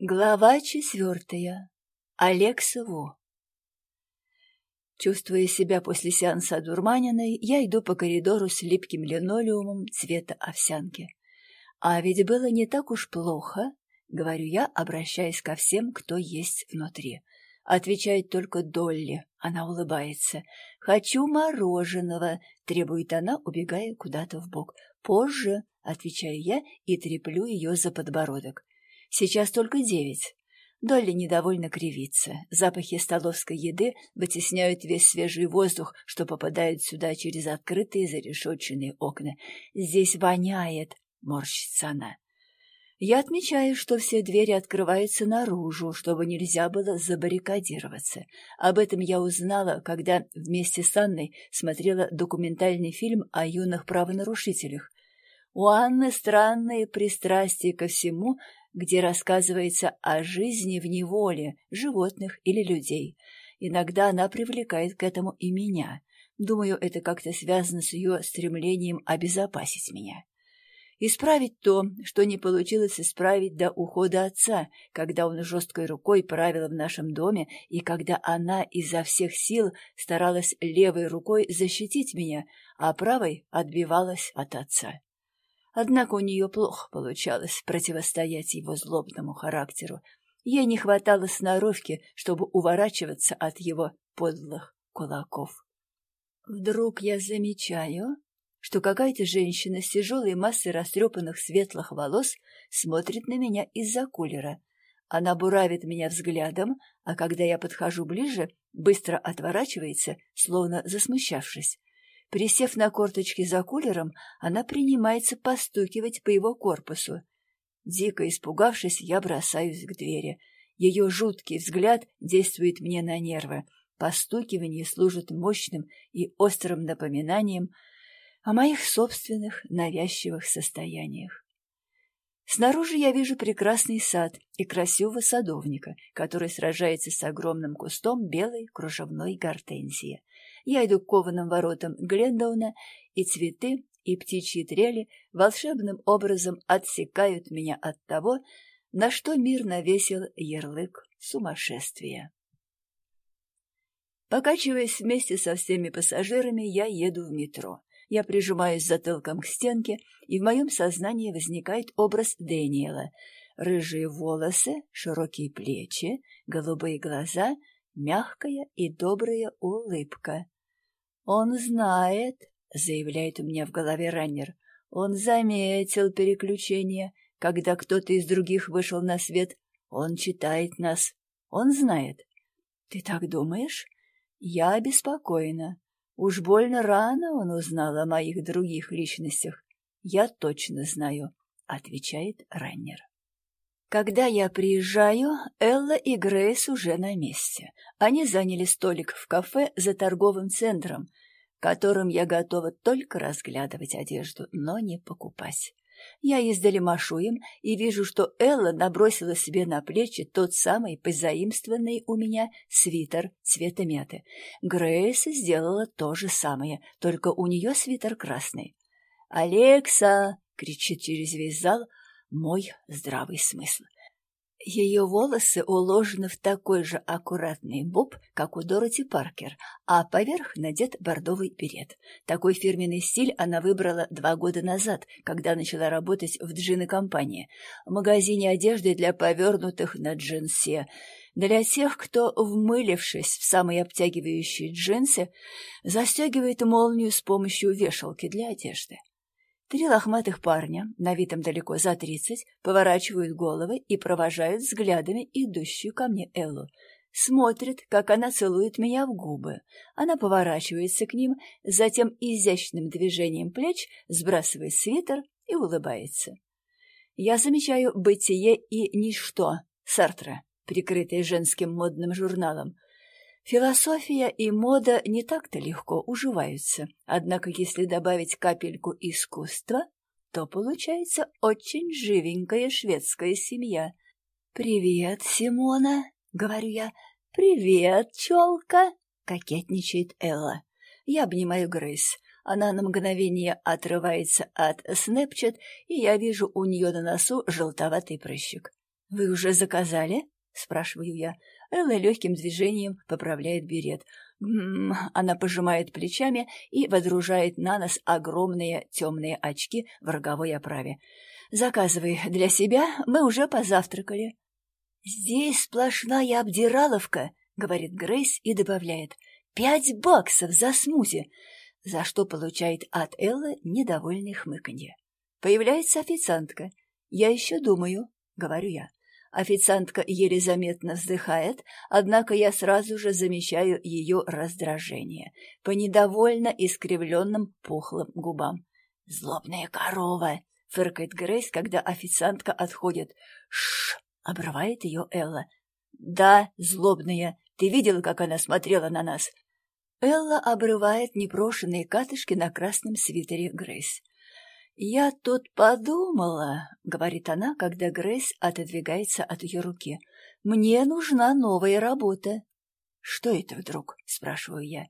Глава четвертая. Алекса Во. Чувствуя себя после сеанса одурманенной, я иду по коридору с липким линолеумом цвета овсянки. А ведь было не так уж плохо, говорю я, обращаясь ко всем, кто есть внутри. Отвечает только Долли. Она улыбается. «Хочу мороженого», — требует она, убегая куда-то в бок. «Позже», — отвечаю я и треплю ее за подбородок. Сейчас только девять. Долли недовольно кривится. Запахи столовской еды вытесняют весь свежий воздух, что попадает сюда через открытые зарешетченные окна. «Здесь воняет!» — морщится она. Я отмечаю, что все двери открываются наружу, чтобы нельзя было забаррикадироваться. Об этом я узнала, когда вместе с Анной смотрела документальный фильм о юных правонарушителях. У Анны странные пристрастия ко всему, где рассказывается о жизни в неволе животных или людей. Иногда она привлекает к этому и меня. Думаю, это как-то связано с ее стремлением обезопасить меня. Исправить то, что не получилось исправить до ухода отца, когда он жесткой рукой правил в нашем доме и когда она изо всех сил старалась левой рукой защитить меня, а правой отбивалась от отца. Однако у нее плохо получалось противостоять его злобному характеру. Ей не хватало сноровки, чтобы уворачиваться от его подлых кулаков. Вдруг я замечаю, что какая-то женщина с тяжелой массой растрепанных светлых волос смотрит на меня из-за кулера. Она буравит меня взглядом, а когда я подхожу ближе, быстро отворачивается, словно засмущавшись. Присев на корточки за кулером, она принимается постукивать по его корпусу. Дико испугавшись, я бросаюсь к двери. Ее жуткий взгляд действует мне на нервы. Постукивание служит мощным и острым напоминанием о моих собственных навязчивых состояниях. Снаружи я вижу прекрасный сад и красивого садовника, который сражается с огромным кустом белой кружевной гортензии. Я иду к кованым воротам Глендауна, и цветы и птичьи трели волшебным образом отсекают меня от того, на что мир навесил ярлык сумасшествия. Покачиваясь вместе со всеми пассажирами, я еду в метро. Я прижимаюсь затылком к стенке, и в моем сознании возникает образ Дэниела. Рыжие волосы, широкие плечи, голубые глаза, мягкая и добрая улыбка. «Он знает», — заявляет у меня в голове раннер. «Он заметил переключение, когда кто-то из других вышел на свет. Он читает нас. Он знает». «Ты так думаешь?» «Я обеспокоена. Уж больно рано он узнал о моих других личностях. Я точно знаю, — отвечает Раннер. Когда я приезжаю, Элла и Грейс уже на месте. Они заняли столик в кафе за торговым центром, которым я готова только разглядывать одежду, но не покупать. Я издали машу им и вижу, что Элла набросила себе на плечи тот самый позаимствованный у меня свитер цвета мяты. Грейс сделала то же самое, только у нее свитер красный. «Алекса!» — кричит через весь зал мой здравый смысл. Ее волосы уложены в такой же аккуратный боб, как у Дороти Паркер, а поверх надет бордовый берет. Такой фирменный стиль она выбрала два года назад, когда начала работать в джин-компании, в магазине одежды для повернутых на джинсе. Для тех, кто, вмылившись в самые обтягивающие джинсы, застегивает молнию с помощью вешалки для одежды. Три лохматых парня, на вид им далеко за тридцать, поворачивают головы и провожают взглядами идущую ко мне Эллу. Смотрят, как она целует меня в губы. Она поворачивается к ним, затем изящным движением плеч сбрасывает свитер и улыбается. Я замечаю «Бытие и ничто» Сартра, прикрытое женским модным журналом — Философия и мода не так-то легко уживаются, однако если добавить капельку искусства, то получается очень живенькая шведская семья. «Привет, Симона!» — говорю я. «Привет, челка!» — кокетничает Элла. Я обнимаю Грейс. Она на мгновение отрывается от Снэпчат, и я вижу у нее на носу желтоватый прыщик. «Вы уже заказали?» — спрашиваю я. Элла легким движением поправляет берет. М -м, она пожимает плечами и водружает на нос огромные темные очки в роговой оправе. «Заказывай для себя, мы уже позавтракали». «Здесь сплошная обдираловка», — говорит Грейс и добавляет. «Пять баксов за смузи!» За что получает от Эллы недовольный хмыканье. Появляется официантка. «Я еще думаю», — говорю я. Официантка еле заметно вздыхает, однако я сразу же замечаю ее раздражение по недовольно искривленным пухлым губам. «Злобная корова!» — фыркает Грейс, когда официантка отходит. «Шш!» — обрывает ее Элла. «Да, злобная. Ты видела, как она смотрела на нас?» Элла обрывает непрошенные катышки на красном свитере Грейс. «Я тут подумала», — говорит она, когда Грейс отодвигается от ее руки. «Мне нужна новая работа». «Что это вдруг?» — спрашиваю я.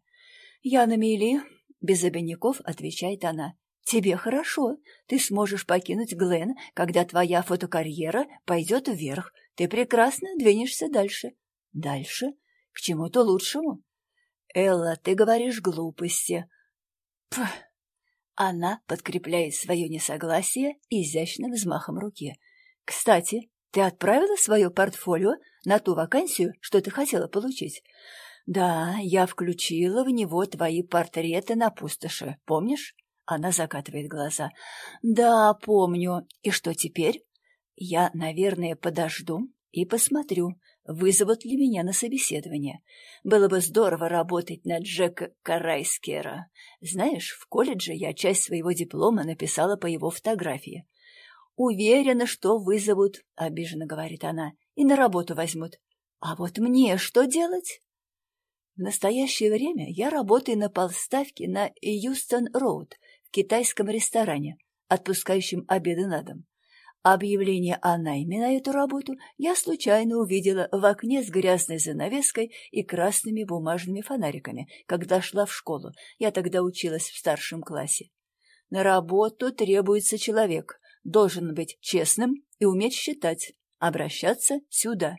«Я на мели», — без обиняков отвечает она. «Тебе хорошо. Ты сможешь покинуть Глен, когда твоя фотокарьера пойдет вверх. Ты прекрасно двинешься дальше». «Дальше? К чему-то лучшему?» «Элла, ты говоришь глупости». «Пф!» Она подкрепляет свое несогласие изящным взмахом руки. «Кстати, ты отправила свое портфолио на ту вакансию, что ты хотела получить?» «Да, я включила в него твои портреты на пустоши, помнишь?» Она закатывает глаза. «Да, помню. И что теперь?» «Я, наверное, подожду и посмотрю, вызовут ли меня на собеседование. Было бы здорово работать на Джека Карайскера. Знаешь, в колледже я часть своего диплома написала по его фотографии. «Уверена, что вызовут», — обиженно говорит она, — «и на работу возьмут. А вот мне что делать?» В настоящее время я работаю на полставке на Юстон-Роуд в китайском ресторане, отпускающем обеды на дом. Объявление о найме на эту работу я случайно увидела в окне с грязной занавеской и красными бумажными фонариками, когда шла в школу. Я тогда училась в старшем классе. На работу требуется человек, должен быть честным и уметь считать, обращаться сюда.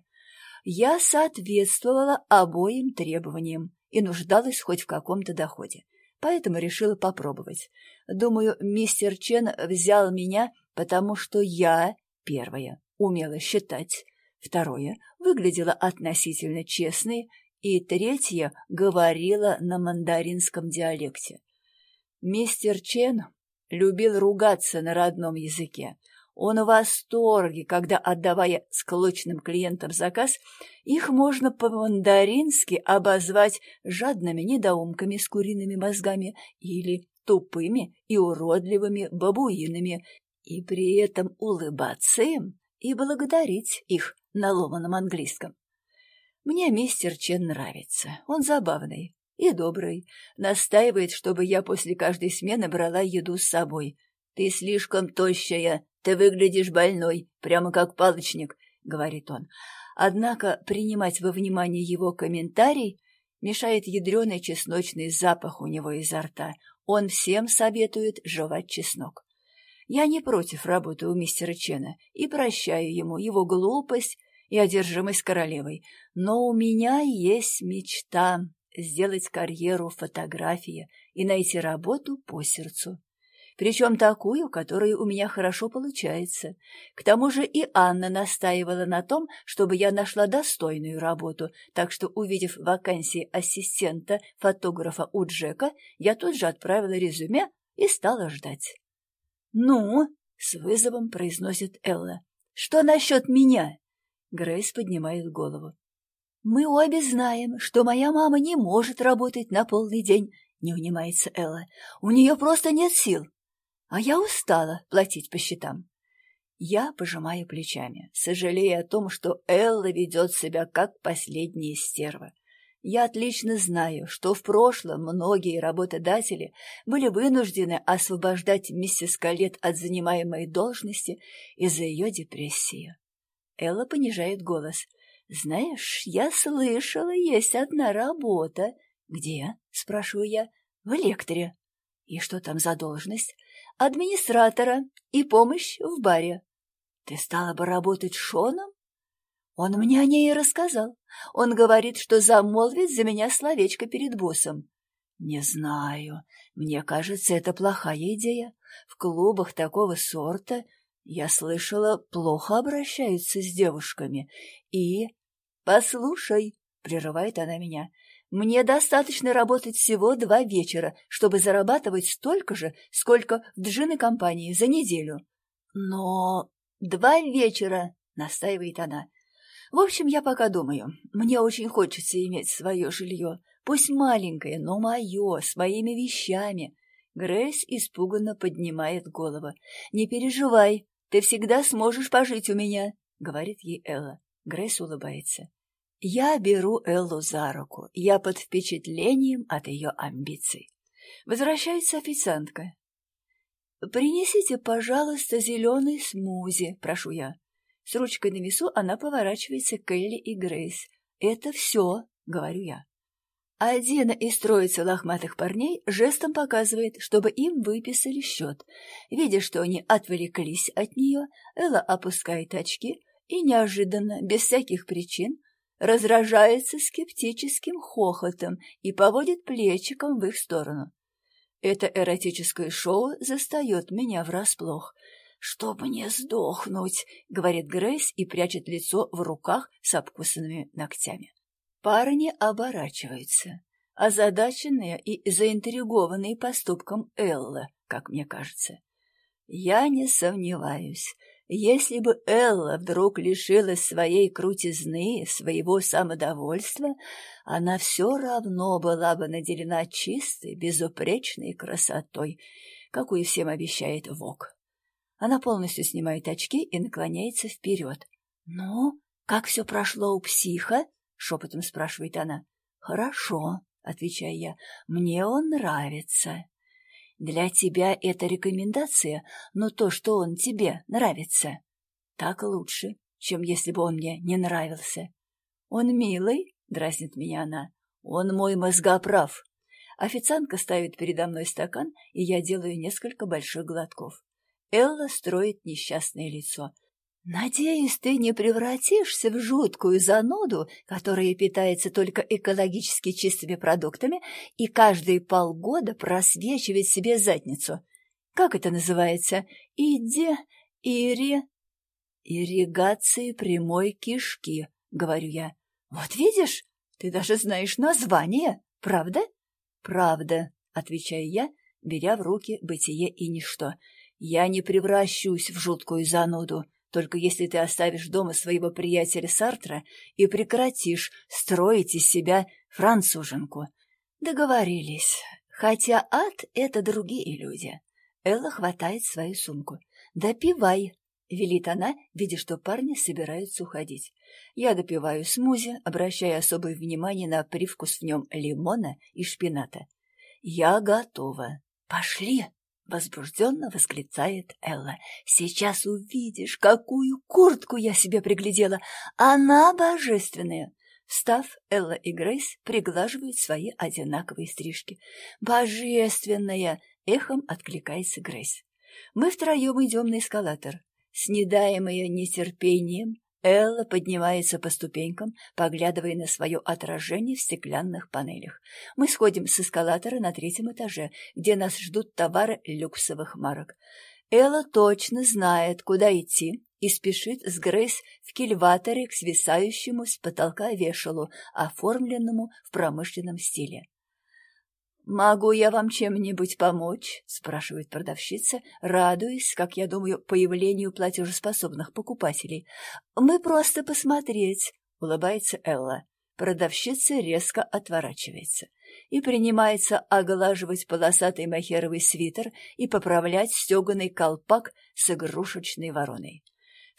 Я соответствовала обоим требованиям и нуждалась хоть в каком-то доходе поэтому решила попробовать. Думаю, мистер Чен взял меня, потому что я, первое, умела считать, второе, выглядела относительно честной, и третье, говорила на мандаринском диалекте. Мистер Чен любил ругаться на родном языке, он в восторге, когда, отдавая склочным клиентам заказ, их можно по-мандарински обозвать жадными недоумками с куриными мозгами или тупыми и уродливыми бабуинами, и при этом улыбаться им и благодарить их на ломаном английском. Мне мистер Чен нравится, он забавный и добрый, настаивает, чтобы я после каждой смены брала еду с собой. Ты слишком тощая, «Ты выглядишь больной, прямо как палочник», — говорит он. Однако принимать во внимание его комментарий мешает ядреный чесночный запах у него изо рта. Он всем советует жевать чеснок. Я не против работы у мистера Чена и прощаю ему его глупость и одержимость королевой. Но у меня есть мечта сделать карьеру в фотографии и найти работу по сердцу причем такую, которая у меня хорошо получается. К тому же и Анна настаивала на том, чтобы я нашла достойную работу, так что, увидев вакансии ассистента фотографа у Джека, я тут же отправила резюме и стала ждать. «Ну?» — с вызовом произносит Элла. «Что насчет меня?» Грейс поднимает голову. «Мы обе знаем, что моя мама не может работать на полный день», — не унимается Элла. «У нее просто нет сил». А я устала платить по счетам. Я пожимаю плечами, сожалея о том, что Элла ведет себя как последняя стерва. Я отлично знаю, что в прошлом многие работодатели были вынуждены освобождать миссис Калет от занимаемой должности из-за ее депрессии. Элла понижает голос. «Знаешь, я слышала, есть одна работа». «Где?» — спрашиваю я. «В лекторе». «И что там за должность?» администратора и помощь в баре. Ты стала бы работать Шоном? Он мне о ней и рассказал. Он говорит, что замолвит за меня словечко перед боссом. Не знаю. Мне кажется, это плохая идея. В клубах такого сорта, я слышала, плохо обращаются с девушками. И... Послушай, — прерывает она меня, — мне достаточно работать всего два вечера, чтобы зарабатывать столько же, сколько в джины компании за неделю. Но два вечера, — настаивает она. В общем, я пока думаю. Мне очень хочется иметь свое жилье. Пусть маленькое, но мое, с моими вещами. Грейс испуганно поднимает голову. «Не переживай, ты всегда сможешь пожить у меня», — говорит ей Элла. Грейс улыбается. Я беру Эллу за руку. Я под впечатлением от ее амбиций. Возвращается официантка. «Принесите, пожалуйста, зеленый смузи», — прошу я. С ручкой на весу она поворачивается к Элли и Грейс. «Это все», — говорю я. Один из троицы лохматых парней жестом показывает, чтобы им выписали счет. Видя, что они отвлеклись от нее, Элла опускает очки и неожиданно, без всяких причин, разражается скептическим хохотом и поводит плечиком в их сторону. Это эротическое шоу застает меня врасплох — «Чтобы не сдохнуть», — говорит Грейс и прячет лицо в руках с обкусанными ногтями. Парни оборачиваются, озадаченные и заинтригованные поступком Эллы, как мне кажется. Я не сомневаюсь, если бы Элла вдруг лишилась своей крутизны, своего самодовольства, она все равно была бы наделена чистой, безупречной красотой, какую всем обещает Вок. Она полностью снимает очки и наклоняется вперед. «Ну, как все прошло у психа?» — шепотом спрашивает она. «Хорошо», — отвечаю я, — «мне он нравится». «Для тебя это рекомендация, но то, что он тебе нравится, так лучше, чем если бы он мне не нравился». «Он милый?» — дразнит меня она. «Он мой мозгоправ». Официантка ставит передо мной стакан, и я делаю несколько больших глотков. Элла строит несчастное лицо. «Надеюсь, ты не превратишься в жуткую зануду, которая питается только экологически чистыми продуктами и каждые полгода просвечивает себе задницу. Как это называется? Иде... Ири... Ирригации прямой кишки, — говорю я. Вот видишь, ты даже знаешь название, правда? Правда, — отвечаю я, беря в руки бытие и ничто. Я не превращусь в жуткую зануду, только если ты оставишь дома своего приятеля Сартра и прекратишь строить из себя француженку. Договорились. Хотя ад — это другие люди. Элла хватает свою сумку. «Допивай», — велит она, видя, что парни собираются уходить. Я допиваю смузи, обращая особое внимание на привкус в нем лимона и шпината. «Я готова. Пошли!» Возбужденно восклицает Элла. «Сейчас увидишь, какую куртку я себе приглядела! Она божественная!» Став, Элла и Грейс приглаживают свои одинаковые стрижки. «Божественная!» — эхом откликается Грейс. Мы втроем идем на эскалатор. Снедаемые нетерпением, Элла поднимается по ступенькам, поглядывая на свое отражение в стеклянных панелях. Мы сходим с эскалатора на третьем этаже, где нас ждут товары люксовых марок. Элла точно знает, куда идти, и спешит с Грейс в кильваторе к свисающему с потолка вешалу, оформленному в промышленном стиле. «Могу я вам чем-нибудь помочь?» — спрашивает продавщица, радуясь, как я думаю, появлению платежеспособных покупателей. «Мы просто посмотреть», — улыбается Элла. Продавщица резко отворачивается и принимается оглаживать полосатый махеровый свитер и поправлять стеганый колпак с игрушечной вороной.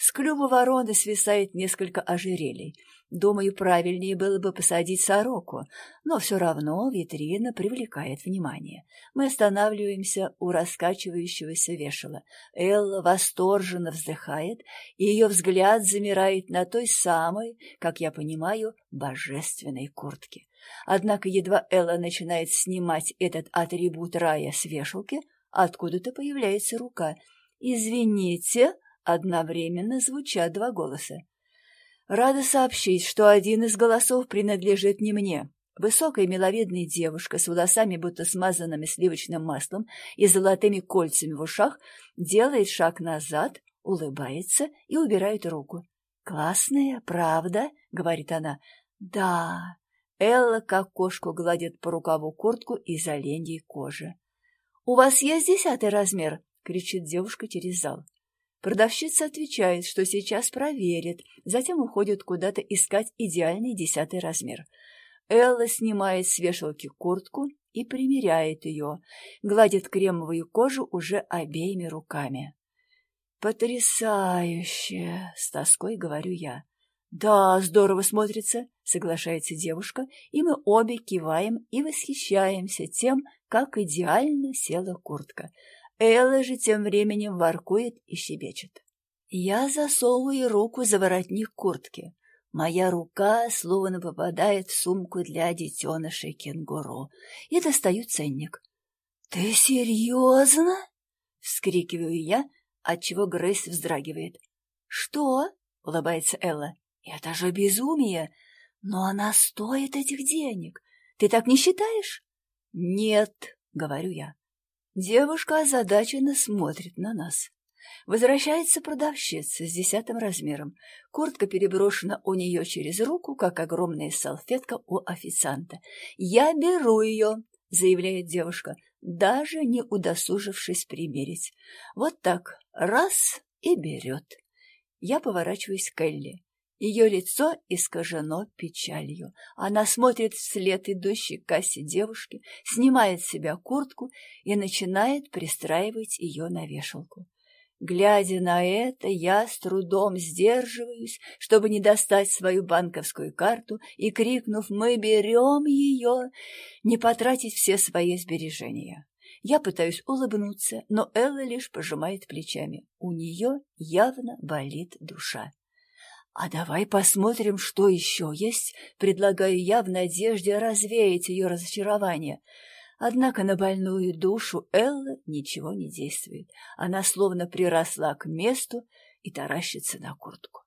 С клюва вороны свисает несколько ожерелий. Думаю, правильнее было бы посадить сороку, но все равно витрина привлекает внимание. Мы останавливаемся у раскачивающегося вешала. Элла восторженно вздыхает, и ее взгляд замирает на той самой, как я понимаю, божественной куртке. Однако едва Элла начинает снимать этот атрибут рая с вешалки, откуда-то появляется рука. «Извините», Одновременно звучат два голоса. Рада сообщить, что один из голосов принадлежит не мне. Высокая миловидная девушка с волосами, будто смазанными сливочным маслом и золотыми кольцами в ушах, делает шаг назад, улыбается и убирает руку. «Классная, правда?» — говорит она. «Да». Элла как кошку гладит по рукаву куртку из оленьей кожи. «У вас есть десятый размер?» — кричит девушка через зал. Продавщица отвечает, что сейчас проверит, затем уходит куда-то искать идеальный десятый размер. Элла снимает с вешалки куртку и примеряет ее, гладит кремовую кожу уже обеими руками. «Потрясающе!» — с тоской говорю я. «Да, здорово смотрится», — соглашается девушка, и мы обе киваем и восхищаемся тем, как идеально села куртка — Элла же тем временем воркует и щебечет. Я засовываю руку за воротник куртки. Моя рука словно попадает в сумку для детенышей кенгуру и достаю ценник. «Ты серьезно?» — вскрикиваю я, отчего Грейс вздрагивает. «Что?» — улыбается Элла. «Это же безумие! Но она стоит этих денег. Ты так не считаешь?» «Нет», — говорю я. Девушка озадаченно смотрит на нас. Возвращается продавщица с десятым размером. Куртка переброшена у нее через руку, как огромная салфетка у официанта. «Я беру ее», — заявляет девушка, даже не удосужившись примерить. Вот так, раз — и берет. Я поворачиваюсь к Элли. Ее лицо искажено печалью. Она смотрит вслед идущей к кассе девушки, снимает с себя куртку и начинает пристраивать ее на вешалку. Глядя на это, я с трудом сдерживаюсь, чтобы не достать свою банковскую карту и, крикнув «Мы берем ее!», не потратить все свои сбережения. Я пытаюсь улыбнуться, но Элла лишь пожимает плечами. У нее явно болит душа. «А давай посмотрим, что еще есть», — предлагаю я в надежде развеять ее разочарование. Однако на больную душу Элла ничего не действует. Она словно приросла к месту и таращится на куртку.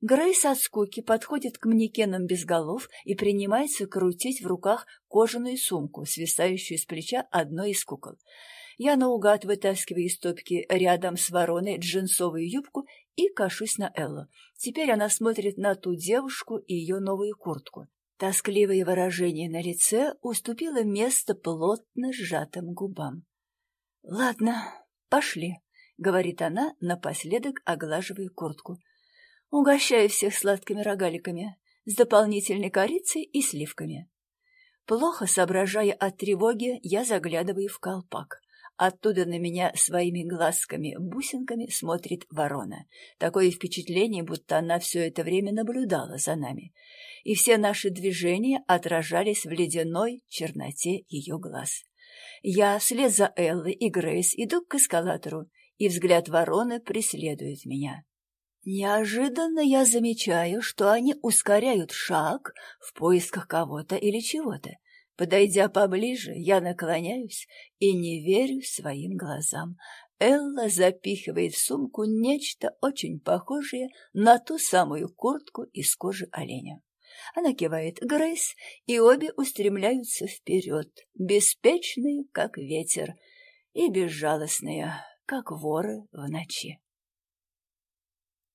Грейс от скуки подходит к манекенам без голов и принимается крутить в руках кожаную сумку, свисающую с плеча одной из кукол. Я наугад вытаскиваю из топки рядом с вороной джинсовую юбку и кашусь на Эллу. Теперь она смотрит на ту девушку и ее новую куртку. Тоскливое выражение на лице уступило место плотно сжатым губам. — Ладно, пошли, — говорит она, напоследок оглаживая куртку. — Угощаю всех сладкими рогаликами, с дополнительной корицей и сливками. Плохо соображая от тревоги, я заглядываю в колпак. Оттуда на меня своими глазками-бусинками смотрит ворона. Такое впечатление, будто она все это время наблюдала за нами. И все наши движения отражались в ледяной черноте ее глаз. Я вслед за Эллой и Грейс иду к эскалатору, и взгляд вороны преследует меня. Неожиданно я замечаю, что они ускоряют шаг в поисках кого-то или чего-то. Подойдя поближе, я наклоняюсь и не верю своим глазам. Элла запихивает в сумку нечто очень похожее на ту самую куртку из кожи оленя. Она кивает Грейс, и обе устремляются вперед, беспечные, как ветер, и безжалостные, как воры в ночи.